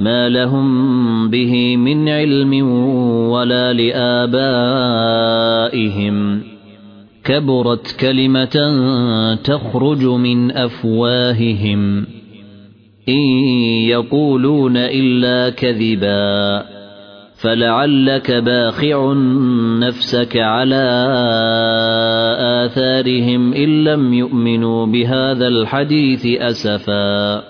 ما لهم به من علم ولا لآبائهم كبرت كلمة تخرج من أفواههم إن يقولون إلا كذبا فلعلك باخع نفسك على آثارهم إن لم يؤمنوا بهذا الحديث أسفا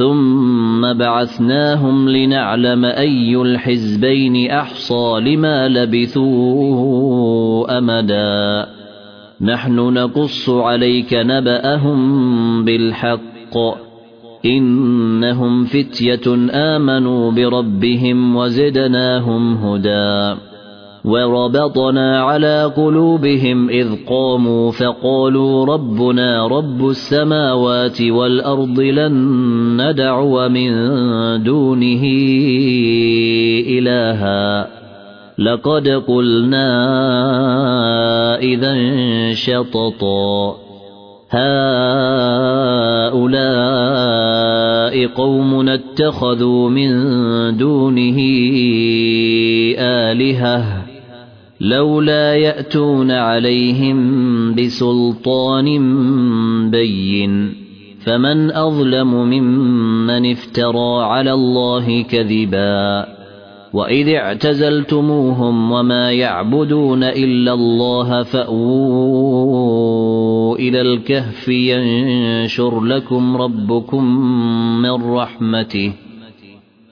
ثم بعثناهم لنعلم أي الحزبين أحصى لما لبثوا أمدا نحن نقص عليك نبأهم بالحق إنهم فتية آمنوا بربهم وزدناهم هدى وربطنا على قلوبهم إذ قاموا فقالوا ربنا رب السماوات والأرض لن ندعو من دونه إلها. لقد قلنا إذا شططا. هؤلاء قوم اتخذوا من دونه آلهة. لولا يأتون عليهم بسلطان بين فمن أظلم ممن افترى على الله كذبا وإذ اعتزلتموهم وما يعبدون إلا الله فأووا إلى الكهف ينشر لكم ربكم من رحمته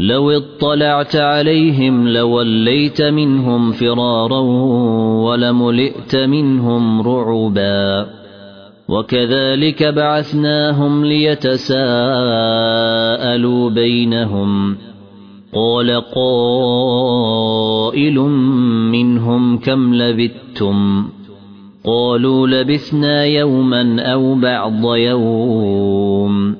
لو اطلعت عليهم لوليت منهم فرارا ولملئت منهم رعبا وكذلك بعثناهم ليتساءلوا بينهم قال قائل منهم كم لبثتم قالوا لبثنا يوما أو بعض يوم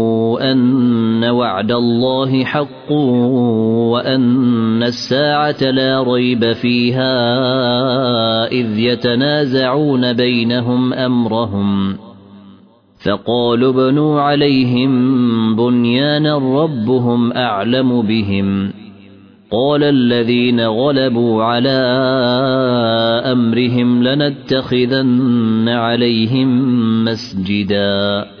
ليعلموا أن وعد الله حق وأن الساعة لا ريب فيها إذ يتنازعون بينهم أمرهم. فقالوا ابنوا عليهم بنيانا ربهم أعلم بهم. قال الذين غلبوا على أمرهم لنتخذن عليهم مسجدا.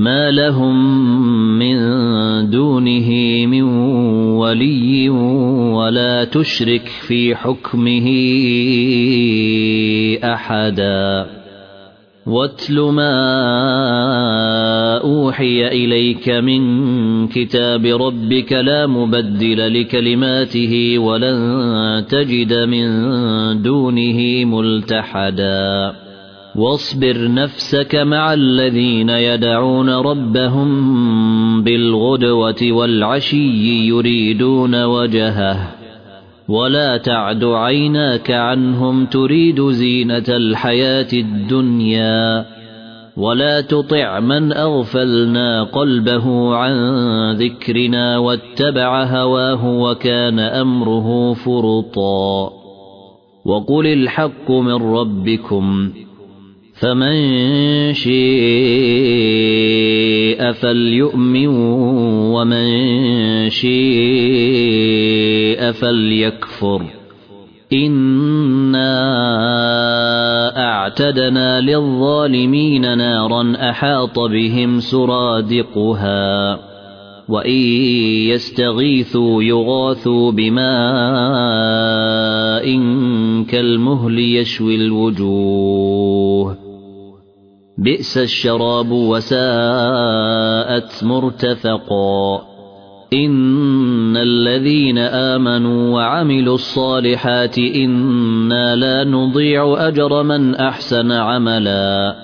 ما لهم من دونه من ولي ولا تشرك في حكمه احدا واتل ما اوحي اليك من كتاب ربك لا مبدل لكلماته ولن تجد من دونه ملتحدا واصبر نفسك مع الذين يدعون ربهم بالغدوة والعشي يريدون وجهه ولا تعد عيناك عنهم تريد زينة الحياة الدنيا ولا تطع من أغفلنا قلبه عن ذكرنا واتبع هواه وكان أمره فرطا وقل الحق من ربكم فمن شيء فليؤمن ومن شيء فليكفر. إنا أعتدنا للظالمين نارا أحاط بهم سرادقها وإن يستغيثوا يغاثوا بماء كالمهل يشوي الوجوه. بئس الشراب وساءت مرتفقا. إن الذين آمنوا وعملوا الصالحات إنا لا نضيع أجر من أحسن عملا.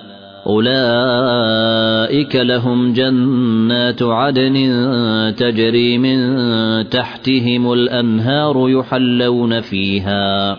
أولئك لهم جنات عدن تجري من تحتهم الأنهار يحلون فيها.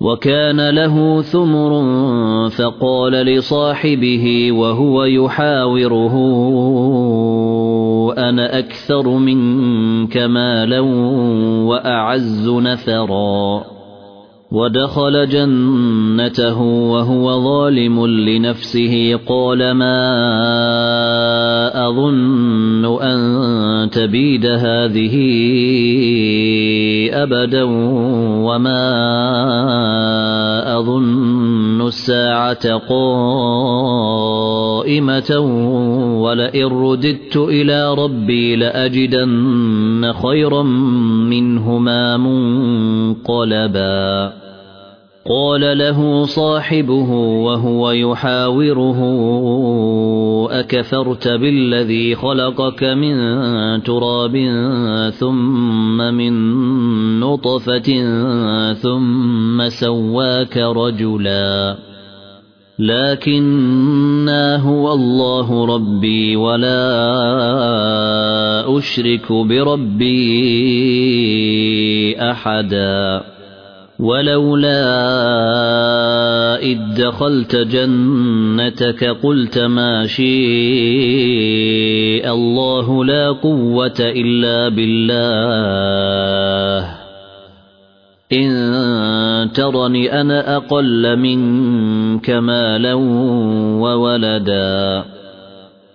وكان له ثمر فقال لصاحبه وهو يحاوره أنا أكثر منك مالا وأعز نثرا ودخل جنته وهو ظالم لنفسه. قال ما أظن أن تبيد هذه أبدا وما اظن الساعة قائمة ولئن رددت إلى ربي لأجدن خيرا منهما منقلبا. قال له صاحبه وهو يحاوره أكفرت بالذي خلقك من تراب ثم من نطفة ثم سواك رجلا. لكنا هو الله ربي ولا أشرك بربي أحدا. ولولا إذ دخلت جنتك قلت ما شيء الله لا قوة إلا بالله. إن ترني أنا أقل منك مالا وولدا.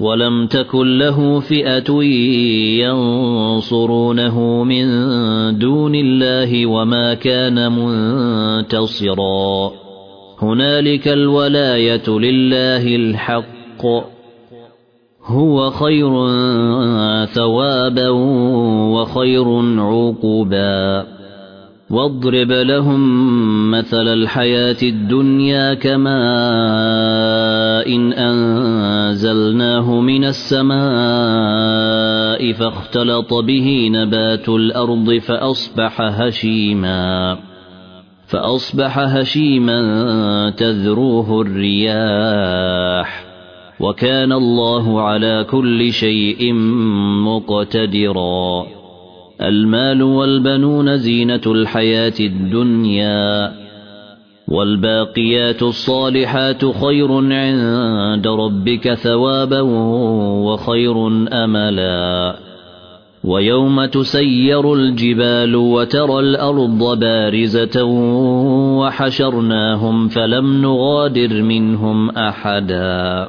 ولم تكن له فئة ينصرونه من دون الله وما كان منتصرا. هنالك الولاية لله الحق. هو خير ثوابا وخير عقبا واضرب لهم مثل الحياة الدنيا كماء إن أنزلناه من السماء فاختلط به نبات الأرض فأصبح هشيما فأصبح هشيما تذروه الرياح وكان الله على كل شيء مقتدرا المال والبنون زينة الحياة الدنيا والباقيات الصالحات خير عند ربك ثوابا وخير أملا. ويوم تسير الجبال وترى الأرض بارزة وحشرناهم فلم نغادر منهم أحدا.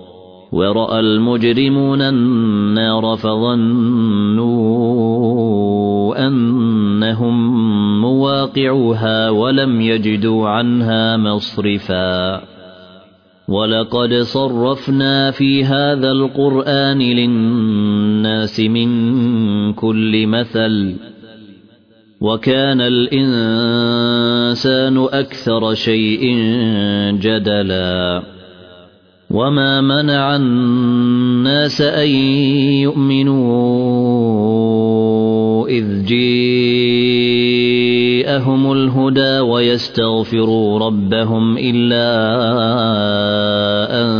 ورأى المجرمون النار فظنوا أنهم مواقعوها ولم يجدوا عنها مصرفا. ولقد صرفنا في هذا القرآن للناس من كل مثل وكان الإنسان أكثر شيء جدلا. وما منع الناس ان يؤمنوا اذ جيءهم الهدى ويستغفروا ربهم الا ان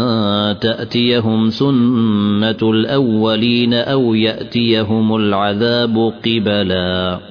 تاتيهم سنه الاولين أو ياتيهم العذاب قبلا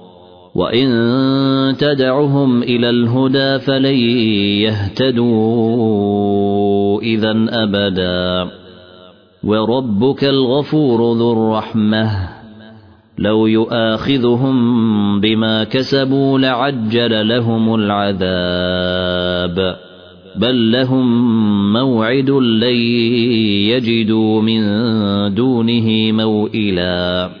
وإن تدعهم إلى الهدى فلن يهتدوا إذا أبدا وربك الغفور ذو الرحمه لو يؤاخذهم بما كسبوا لعجل لهم العذاب بل لهم موعد لن يجدوا من دونه موئلا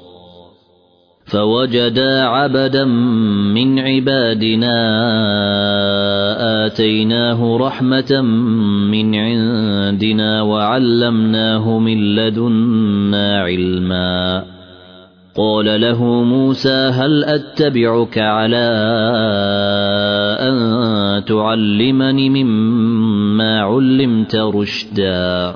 فوجدا عبدا من عبادنا آتيناه رحمة من عندنا وعلمناه من لدنا علما. قال له موسى هل أتبعك على أن تعلمني مما علمت رشدا؟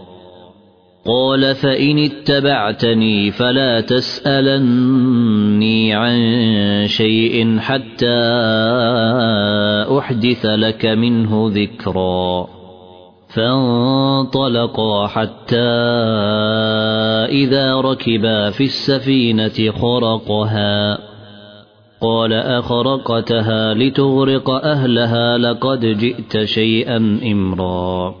قال فإن اتبعتني فلا تسألني عن شيء حتى أحدث لك منه ذكرا. فانطلقا حتى إذا ركبا في السفينة خرقها. قال أخرقتها لتغرق أهلها لقد جئت شيئا إمرا.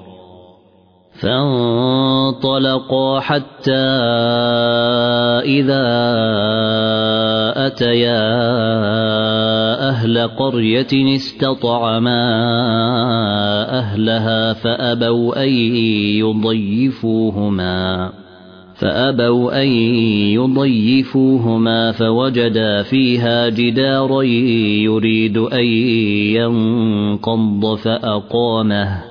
فانطلقا حتى إذا أتيا أهل قرية استطعما أهلها فأبوا أن يضيفوهما فأبوا أن يضيفوهما فوجدا فيها جدارا يريد أن ينقض فأقامه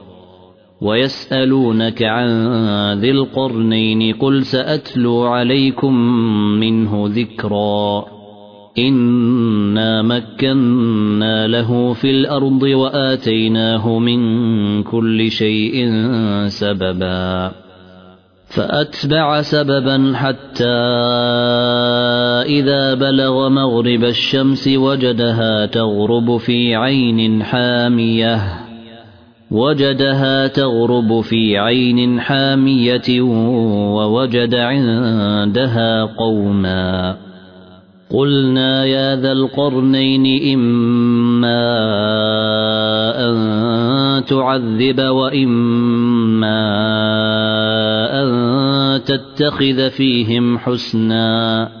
ويسألونك عن ذي القرنين قل سأتلو عليكم منه ذكرا. إنا مكنا له في الأرض وآتيناه من كل شيء سببا. فأتبع سببا حتى إذا بلغ مغرب الشمس وجدها تغرب في عين حامية. وجدها تغرب في عين حامية ووجد عندها قوما. قلنا يا ذا القرنين إما أن تعذب وإما أن تتخذ فيهم حسنا.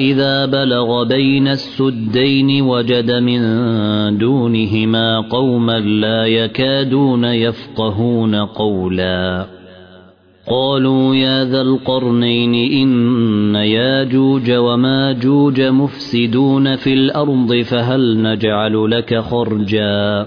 إذا بلغ بين السدين وجد من دونهما قوما لا يكادون يفقهون قولا قالوا يا ذا القرنين إن ياجوج وماجوج مفسدون في الأرض فهل نجعل لك خرجا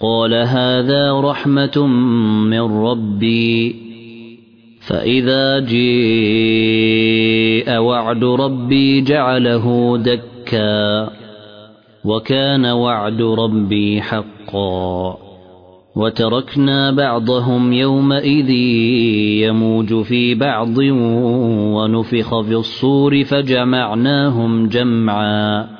قال هذا رحمة من ربي. فإذا جيء وعد ربي جعله دكا. وكان وعد ربي حقا. وتركنا بعضهم يومئذ يموج في بعض ونفخ في الصور فجمعناهم جمعا.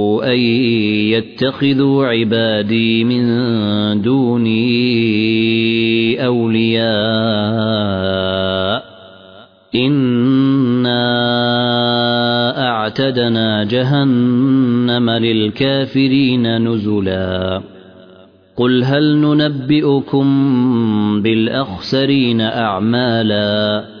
أن يتخذوا عبادي من دوني أولياء. إنا اعتدنا جهنم للكافرين نزلا. قل هل ننبئكم بالأخسرين أعمالا؟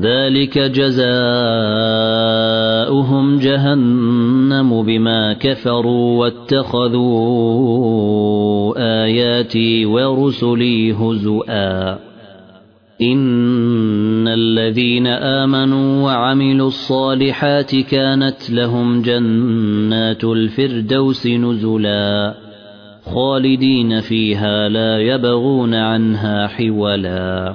ذلك جزاؤهم جهنم بما كفروا واتخذوا آياتي ورسلي هزؤا. إن الذين آمنوا وعملوا الصالحات كانت لهم جنات الفردوس نزلا. خالدين فيها لا يبغون عنها حولا.